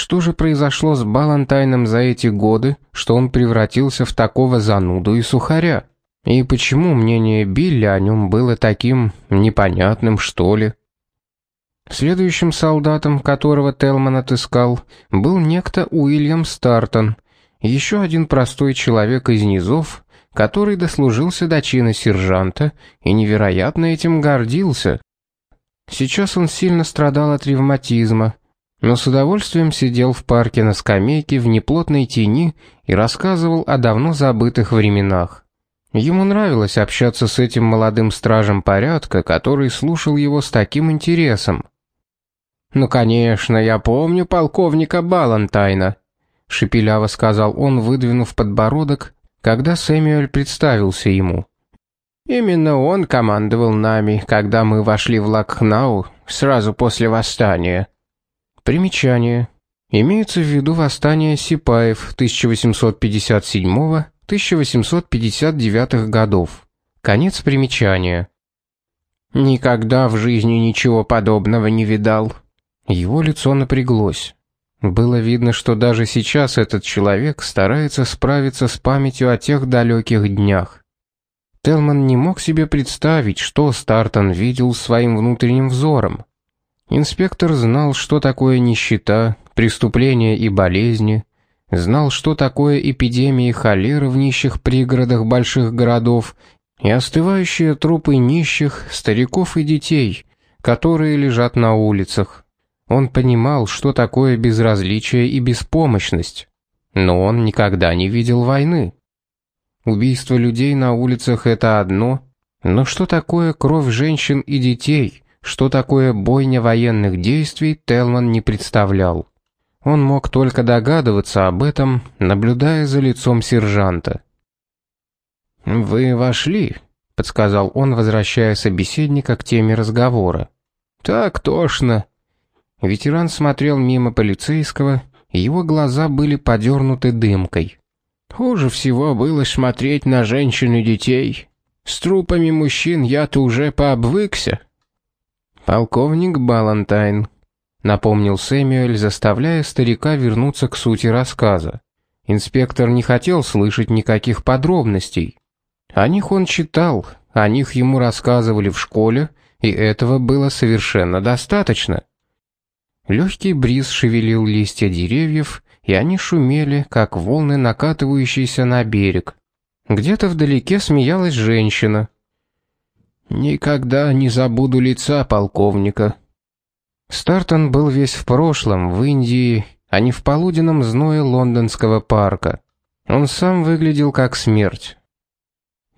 Что же произошло с Балантайном за эти годы, что он превратился в такого зануду и сухаря? И почему мнение Билли о нем было таким непонятным, что ли? Следующим солдатом, которого Телман отыскал, был некто Уильям Стартон, еще один простой человек из низов, который дослужился до чина сержанта и невероятно этим гордился. Сейчас он сильно страдал от ревматизма, но с удовольствием сидел в парке на скамейке в неплотной тени и рассказывал о давно забытых временах. Ему нравилось общаться с этим молодым стражем порядка, который слушал его с таким интересом. «Ну, конечно, я помню полковника Балантайна», — шепеляво сказал он, выдвинув подбородок, когда Сэмюэль представился ему. «Именно он командовал нами, когда мы вошли в Лакхнау сразу после восстания». Примечание. Имеется в виду восстание Сипаев 1857-1859 годов. Конец примечания. «Никогда в жизни ничего подобного не видал». Его лицо напряглось. Было видно, что даже сейчас этот человек старается справиться с памятью о тех далеких днях. Телман не мог себе представить, что Стартон видел своим внутренним взором. Инспектор знал, что такое нищета, преступления и болезни, знал, что такое эпидемии холеры в нищих пригородах больших городов и остывающие трупы нищих, стариков и детей, которые лежат на улицах. Он понимал, что такое безразличие и беспомощность, но он никогда не видел войны. Убийство людей на улицах — это одно, но что такое кровь женщин и детей — что такое бойня военных действий, Телман не представлял. Он мог только догадываться об этом, наблюдая за лицом сержанта. «Вы вошли», — подсказал он, возвращая собеседника к теме разговора. «Так тошно». Ветеран смотрел мимо полицейского, его глаза были подернуты дымкой. «Хуже всего было смотреть на женщин и детей. С трупами мужчин я-то уже пообвыкся». «Полковник Балантайн», — напомнил Сэмюэль, заставляя старика вернуться к сути рассказа. Инспектор не хотел слышать никаких подробностей. О них он читал, о них ему рассказывали в школе, и этого было совершенно достаточно. Легкий бриз шевелил листья деревьев, и они шумели, как волны, накатывающиеся на берег. Где-то вдалеке смеялась женщина — Никогда не забуду лица полковника. Стартон был весь в прошлом, в Индии, а не в полуденном зное лондонского парка. Он сам выглядел как смерть.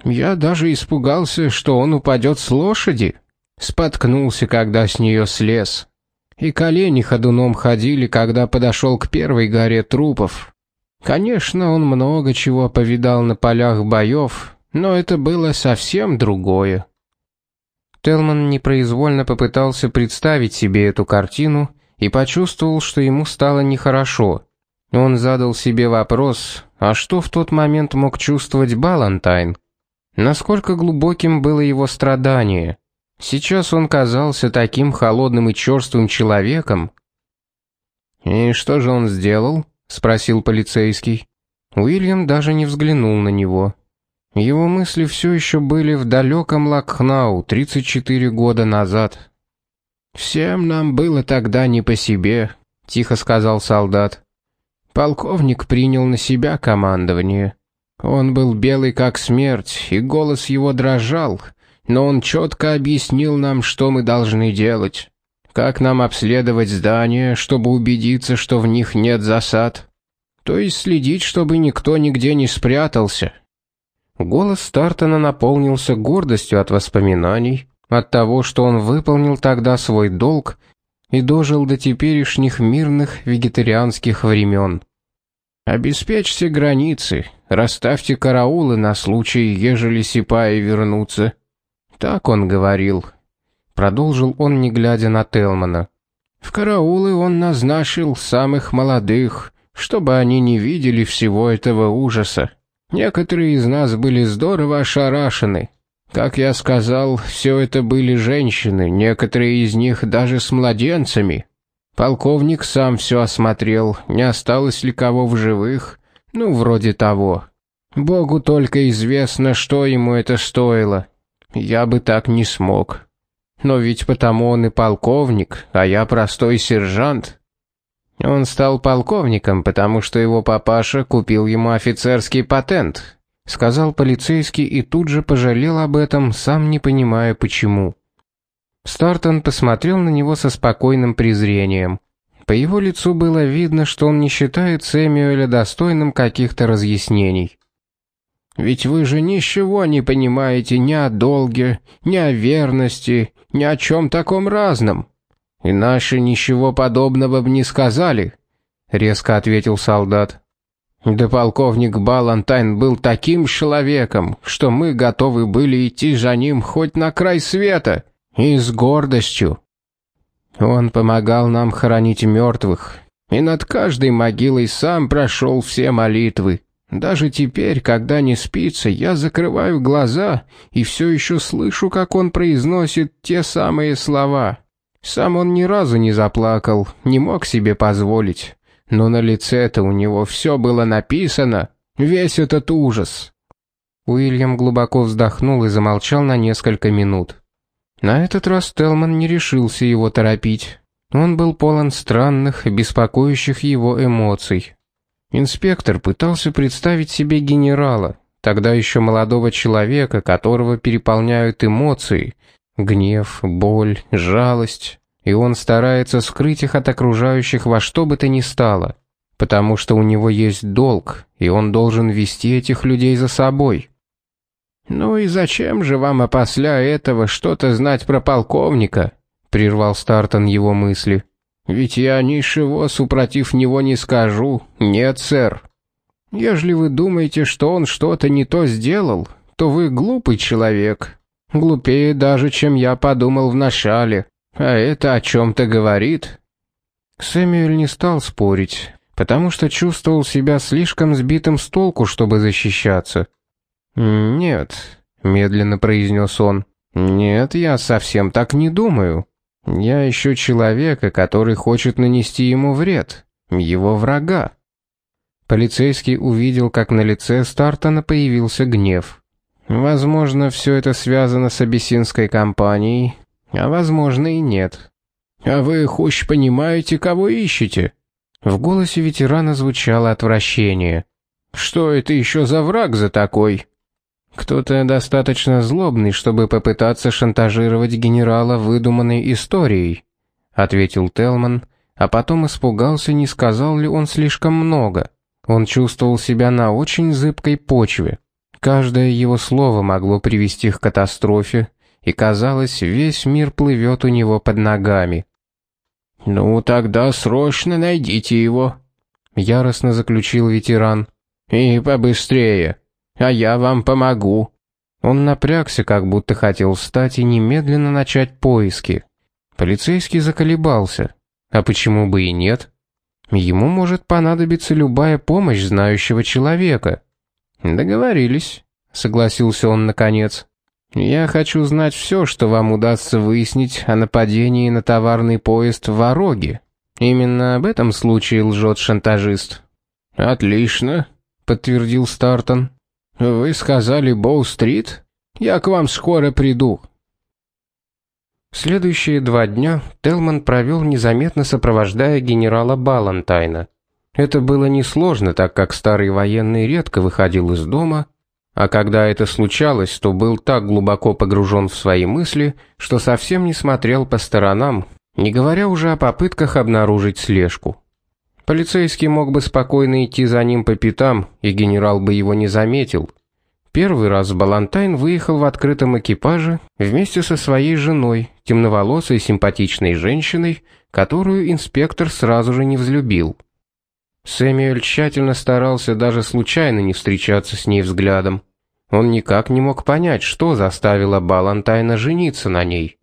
Я даже испугался, что он упадет с лошади. Споткнулся, когда с нее слез. И колени ходуном ходили, когда подошел к первой горе трупов. Конечно, он много чего повидал на полях боев, но это было совсем другое. Телман непроизвольно попытался представить себе эту картину и почувствовал, что ему стало нехорошо. Он задал себе вопрос, а что в тот момент мог чувствовать Балантайн? Насколько глубоким было его страдание? Сейчас он казался таким холодным и черствым человеком. «И что же он сделал?» — спросил полицейский. Уильям даже не взглянул на него. Его мысли все еще были в далеком Лакхнау 34 года назад. «Всем нам было тогда не по себе», — тихо сказал солдат. Полковник принял на себя командование. Он был белый как смерть, и голос его дрожал, но он четко объяснил нам, что мы должны делать. Как нам обследовать здания, чтобы убедиться, что в них нет засад. То есть следить, чтобы никто нигде не спрятался. Голос Стартона наполнился гордостью от воспоминаний, от того, что он выполнил тогда свой долг и дожил до теперешних мирных вегетарианских времен. «Обеспечьте границы, расставьте караулы на случай, ежели сипаи вернутся». Так он говорил. Продолжил он, не глядя на Телмана. В караулы он назначил самых молодых, чтобы они не видели всего этого ужаса. Некоторые из нас были здорово ошарашены. Как я сказал, все это были женщины, некоторые из них даже с младенцами. Полковник сам все осмотрел, не осталось ли кого в живых, ну, вроде того. Богу только известно, что ему это стоило. Я бы так не смог. Но ведь потому он и полковник, а я простой сержант. Он стал полковником, потому что его папаша купил ему офицерский патент, сказал полицейский и тут же пожалел об этом, сам не понимая почему. Стартон посмотрел на него со спокойным презрением. По его лицу было видно, что он не считает Сэмюэля достойным каких-то разъяснений. «Ведь вы же ничего не понимаете ни о долге, ни о верности, ни о чем таком разном. И наши ничего подобного бы не сказали», — резко ответил солдат. «Да полковник Балантайн был таким человеком, что мы готовы были идти за ним хоть на край света, и с гордостью. Он помогал нам хоронить мертвых, и над каждой могилой сам прошел все молитвы. Даже теперь, когда не спится, я закрываю глаза и все еще слышу, как он произносит те самые слова. Сам он ни разу не заплакал, не мог себе позволить. Но на лице-то у него все было написано, весь этот ужас. Уильям глубоко вздохнул и замолчал на несколько минут. На этот раз Телман не решился его торопить. Он был полон странных, беспокоящих его эмоций. Инспектор пытался представить себе генерала, тогда еще молодого человека, которого переполняют эмоции, гнев, боль, жалость, и он старается скрыть их от окружающих во что бы то ни стало, потому что у него есть долг, и он должен вести этих людей за собой. «Ну и зачем же вам опосля этого что-то знать про полковника?» — прервал Стартон его мысли. «Ведь я ничего супротив него не скажу. Нет, сэр. Ежели вы думаете, что он что-то не то сделал, то вы глупый человек. Глупее даже, чем я подумал вначале. А это о чем-то говорит». Сэмюэль не стал спорить, потому что чувствовал себя слишком сбитым с толку, чтобы защищаться. «Нет», — медленно произнес он, — «нет, я совсем так не думаю. Я ищу человека, который хочет нанести ему вред, его врага». Полицейский увидел, как на лице Стартона появился гнев. Возможно, все это связано с абиссинской компанией, а возможно и нет. «А вы хоть понимаете, кого ищете?» В голосе ветерана звучало отвращение. «Что это еще за враг за такой?» Кто-то достаточно злобный, чтобы попытаться шантажировать генерала выдуманной историей, ответил Телман, а потом испугался, не сказал ли он слишком много. Он чувствовал себя на очень зыбкой почве. Каждое его слово могло привести к катастрофе, и казалось, весь мир плывет у него под ногами. Ну тогда срочно найдите его, яростно заключил ветеран. И побыстрее а я вам помогу». Он напрягся, как будто хотел встать и немедленно начать поиски. Полицейский заколебался. А почему бы и нет? Ему может понадобиться любая помощь знающего человека. Договорились, согласился он наконец. Я хочу знать все, что вам удастся выяснить о нападении на товарный поезд в Ороге. Именно об этом случае лжет шантажист. Отлично, подтвердил Стартон. «Вы сказали Боу-стрит? Я к вам скоро приду». Следующие два дня Телман провел незаметно сопровождая генерала Балантайна. Это было несложно, так как старый военный редко выходил из дома, а когда это случалось, то был так глубоко погружен в свои мысли, что совсем не смотрел по сторонам, не говоря уже о попытках обнаружить слежку. Полицейский мог бы спокойно идти за ним по пятам, и генерал бы его не заметил. Первый раз Балантайн выехал в открытом экипаже вместе со своей женой, темноволосой симпатичной женщиной, которую инспектор сразу же не взлюбил. Сэмюэль тщательно старался даже случайно не встречаться с ней взглядом. Он никак не мог понять, что заставило Балантайна жениться на ней.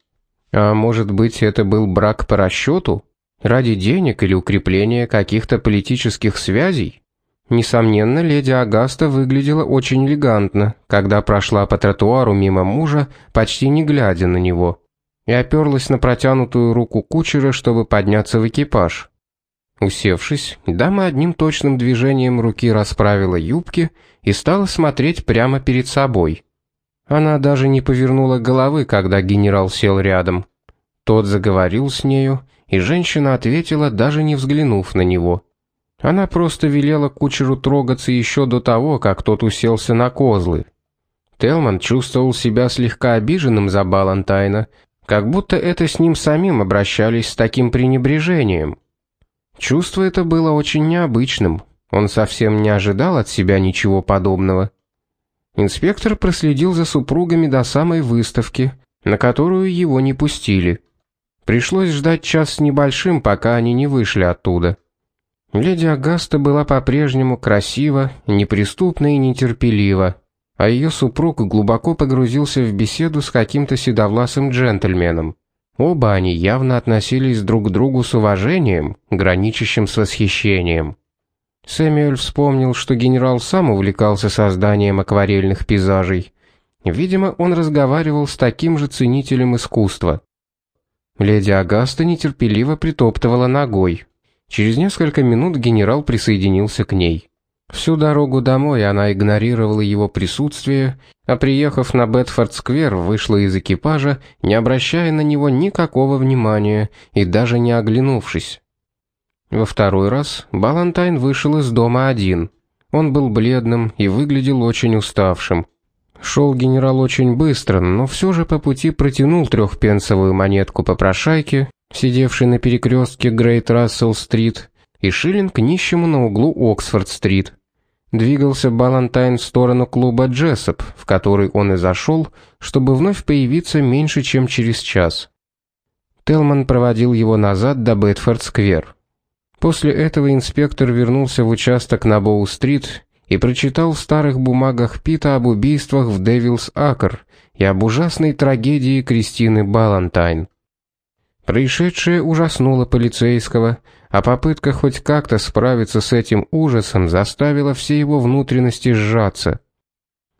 А может быть, это был брак по расчету? Ради денег или укрепления каких-то политических связей? Несомненно, леди Агаста выглядела очень элегантно, когда прошла по тротуару мимо мужа, почти не глядя на него. и оперлась на протянутую руку кучера, чтобы подняться в экипаж. Усевшись, дама одним точным движением руки расправила юбки и стала смотреть прямо перед собой. Она даже не повернула головы, когда генерал сел рядом. Тот заговорил с нею, и женщина ответила, даже не взглянув на него. Она просто велела кучеру трогаться еще до того, как тот уселся на козлы. Телман чувствовал себя слегка обиженным за Балантайна, как будто это с ним самим обращались с таким пренебрежением. Чувство это было очень необычным. Он совсем не ожидал от себя ничего подобного. Инспектор проследил за супругами до самой выставки, на которую его не пустили. Пришлось ждать час с небольшим, пока они не вышли оттуда. Леди Агаста была по-прежнему красива, неприступна и нетерпелива, а ее супруг глубоко погрузился в беседу с каким-то седовласым джентльменом. Оба они явно относились друг к другу с уважением, граничащим с восхищением. Сэмюэль вспомнил, что генерал сам увлекался созданием акварельных пейзажей. Видимо, он разговаривал с таким же ценителем искусства. Леди Агаста нетерпеливо притоптывала ногой. Через несколько минут генерал присоединился к ней. Всю дорогу домой она игнорировала его присутствие, а приехав на Бетфорд-сквер, вышла из экипажа, не обращая на него никакого внимания и даже не оглянувшись. Во второй раз Балантайн вышел из дома один. Он был бледным и выглядел очень уставшим. Шел генерал очень быстро, но все же по пути протянул трехпенсовую монетку попрошайке, сидевшей на перекрестке Грейт Рассел-стрит, и шиллинг нищему на углу Оксфорд-стрит. Двигался Балантайн в сторону клуба Джессоп, в который он и зашел, чтобы вновь появиться меньше, чем через час. Телман проводил его назад до Бетфорд-сквер. После этого инспектор вернулся в участок на Боу-стрит и прочитал в старых бумагах Пита об убийствах в Девилс Акр и об ужасной трагедии Кристины Балантайн. Происшедшее ужаснуло полицейского, а попытка хоть как-то справиться с этим ужасом заставила все его внутренности сжаться.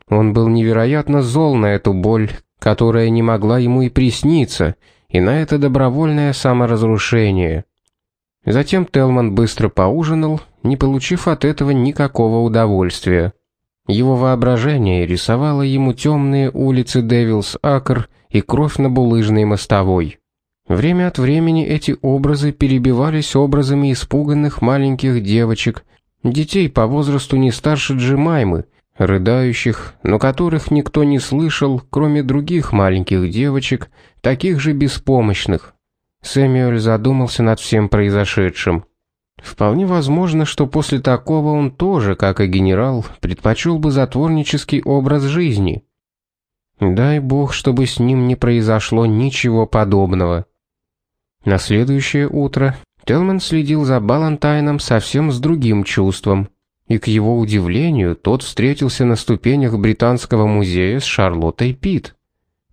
Он был невероятно зол на эту боль, которая не могла ему и присниться, и на это добровольное саморазрушение. Затем Телман быстро поужинал, не получив от этого никакого удовольствия. Его воображение рисовало ему темные улицы Девилс Акр и кровь на булыжной мостовой. Время от времени эти образы перебивались образами испуганных маленьких девочек, детей по возрасту не старше Джимаймы, рыдающих, но которых никто не слышал, кроме других маленьких девочек, таких же беспомощных. Сэмюэль задумался над всем произошедшим. Вполне возможно, что после такого он тоже, как и генерал, предпочел бы затворнический образ жизни. Дай бог, чтобы с ним не произошло ничего подобного. На следующее утро Телман следил за Балантайном совсем с другим чувством, и к его удивлению, тот встретился на ступенях британского музея с Шарлоттой Питт.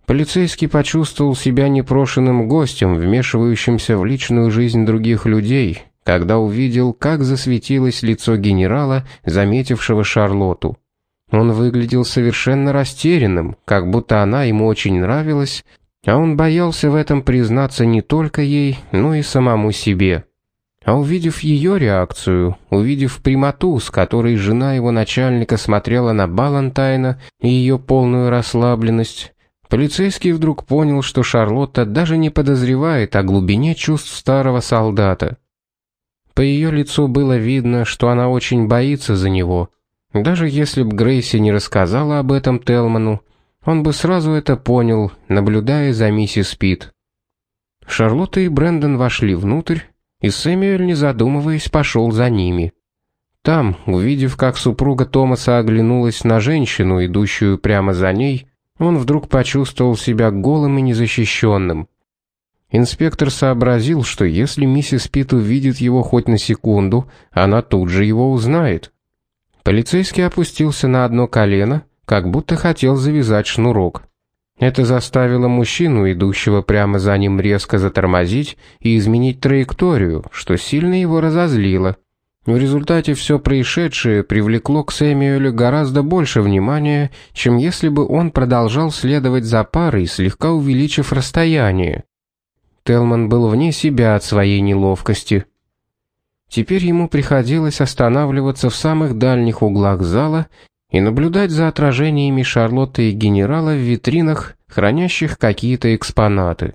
Полицейский почувствовал себя непрошенным гостем, вмешивающимся в личную жизнь других людей, когда увидел, как засветилось лицо генерала, заметившего Шарлоту. Он выглядел совершенно растерянным, как будто она ему очень нравилась, а он боялся в этом признаться не только ей, но и самому себе. А увидев ее реакцию, увидев прямоту, с которой жена его начальника смотрела на Балантайна и ее полную расслабленность, Полицейский вдруг понял, что Шарлотта даже не подозревает о глубине чувств старого солдата. По ее лицу было видно, что она очень боится за него. Даже если б Грейси не рассказала об этом Телману, он бы сразу это понял, наблюдая за миссис Пит. Шарлотта и Брэндон вошли внутрь, и Сэмюэль, не задумываясь, пошел за ними. Там, увидев, как супруга Томаса оглянулась на женщину, идущую прямо за ней, он вдруг почувствовал себя голым и незащищенным. Инспектор сообразил, что если миссис Пит увидит его хоть на секунду, она тут же его узнает. Полицейский опустился на одно колено, как будто хотел завязать шнурок. Это заставило мужчину, идущего прямо за ним, резко затормозить и изменить траекторию, что сильно его разозлило. В результате все происшедшее привлекло к Сэмюэлю гораздо больше внимания, чем если бы он продолжал следовать за парой, слегка увеличив расстояние. Телман был вне себя от своей неловкости. Теперь ему приходилось останавливаться в самых дальних углах зала и наблюдать за отражениями Шарлотты и генерала в витринах, хранящих какие-то экспонаты.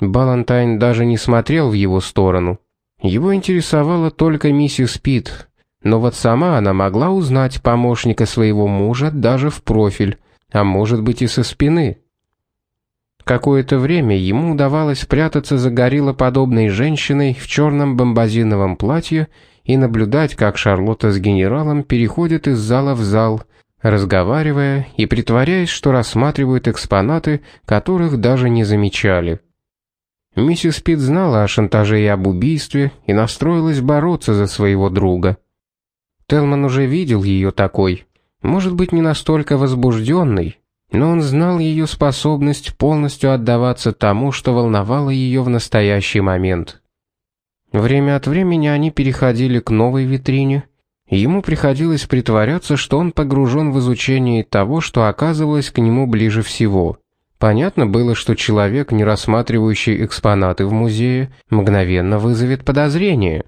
Балантайн даже не смотрел в его сторону. Его интересовала только миссис Пит, но вот сама она могла узнать помощника своего мужа даже в профиль, а может быть и со спины. Какое-то время ему удавалось прятаться за гориллоподобной женщиной в черном бомбазиновом платье и наблюдать, как Шарлотта с генералом переходят из зала в зал, разговаривая и притворяясь, что рассматривают экспонаты, которых даже не замечали. Миссис Пит знала о шантаже и об убийстве и настроилась бороться за своего друга. Телман уже видел ее такой, может быть, не настолько возбужденной, но он знал ее способность полностью отдаваться тому, что волновало ее в настоящий момент. Время от времени они переходили к новой витрине, и ему приходилось притворяться, что он погружен в изучение того, что оказывалось к нему ближе всего. Понятно было, что человек, не рассматривающий экспонаты в музее, мгновенно вызовет подозрение.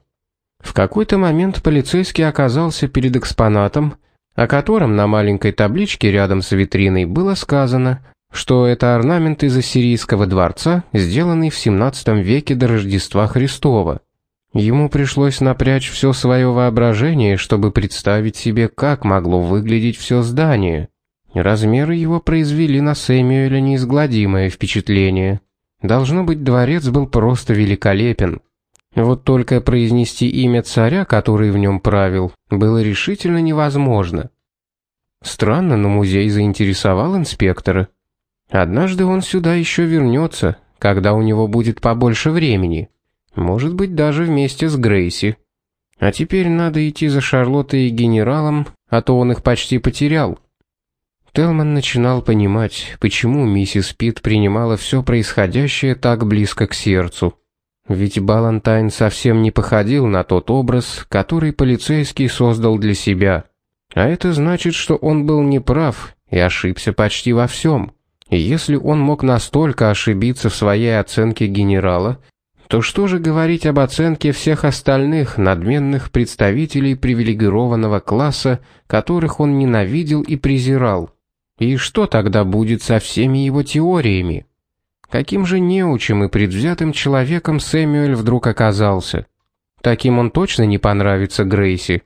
В какой-то момент полицейский оказался перед экспонатом, о котором на маленькой табличке рядом с витриной было сказано, что это орнамент из ассирийского дворца, сделанный в 17 веке до Рождества Христова. Ему пришлось напрячь все свое воображение, чтобы представить себе, как могло выглядеть все здание. Размеры его произвели на Сэмюэля неизгладимое впечатление. Должно быть, дворец был просто великолепен. Вот только произнести имя царя, который в нем правил, было решительно невозможно. Странно, но музей заинтересовал инспектора. Однажды он сюда еще вернется, когда у него будет побольше времени. Может быть, даже вместе с Грейси. А теперь надо идти за Шарлоттой и генералом, а то он их почти потерял. Телман начинал понимать, почему миссис Пит принимала все происходящее так близко к сердцу. Ведь Балантайн совсем не походил на тот образ, который полицейский создал для себя. А это значит, что он был неправ и ошибся почти во всем. И если он мог настолько ошибиться в своей оценке генерала, то что же говорить об оценке всех остальных надменных представителей привилегированного класса, которых он ненавидел и презирал? И что тогда будет со всеми его теориями? Каким же неучим и предвзятым человеком Сэмюэль вдруг оказался? Таким он точно не понравится Грейси.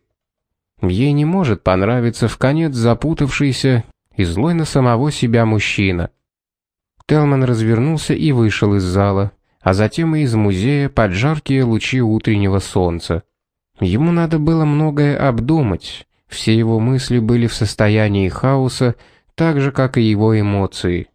Ей не может понравиться в конец запутавшийся и злой на самого себя мужчина. Телман развернулся и вышел из зала, а затем и из музея под жаркие лучи утреннего солнца. Ему надо было многое обдумать. Все его мысли были в состоянии хаоса, так же, как и его эмоции.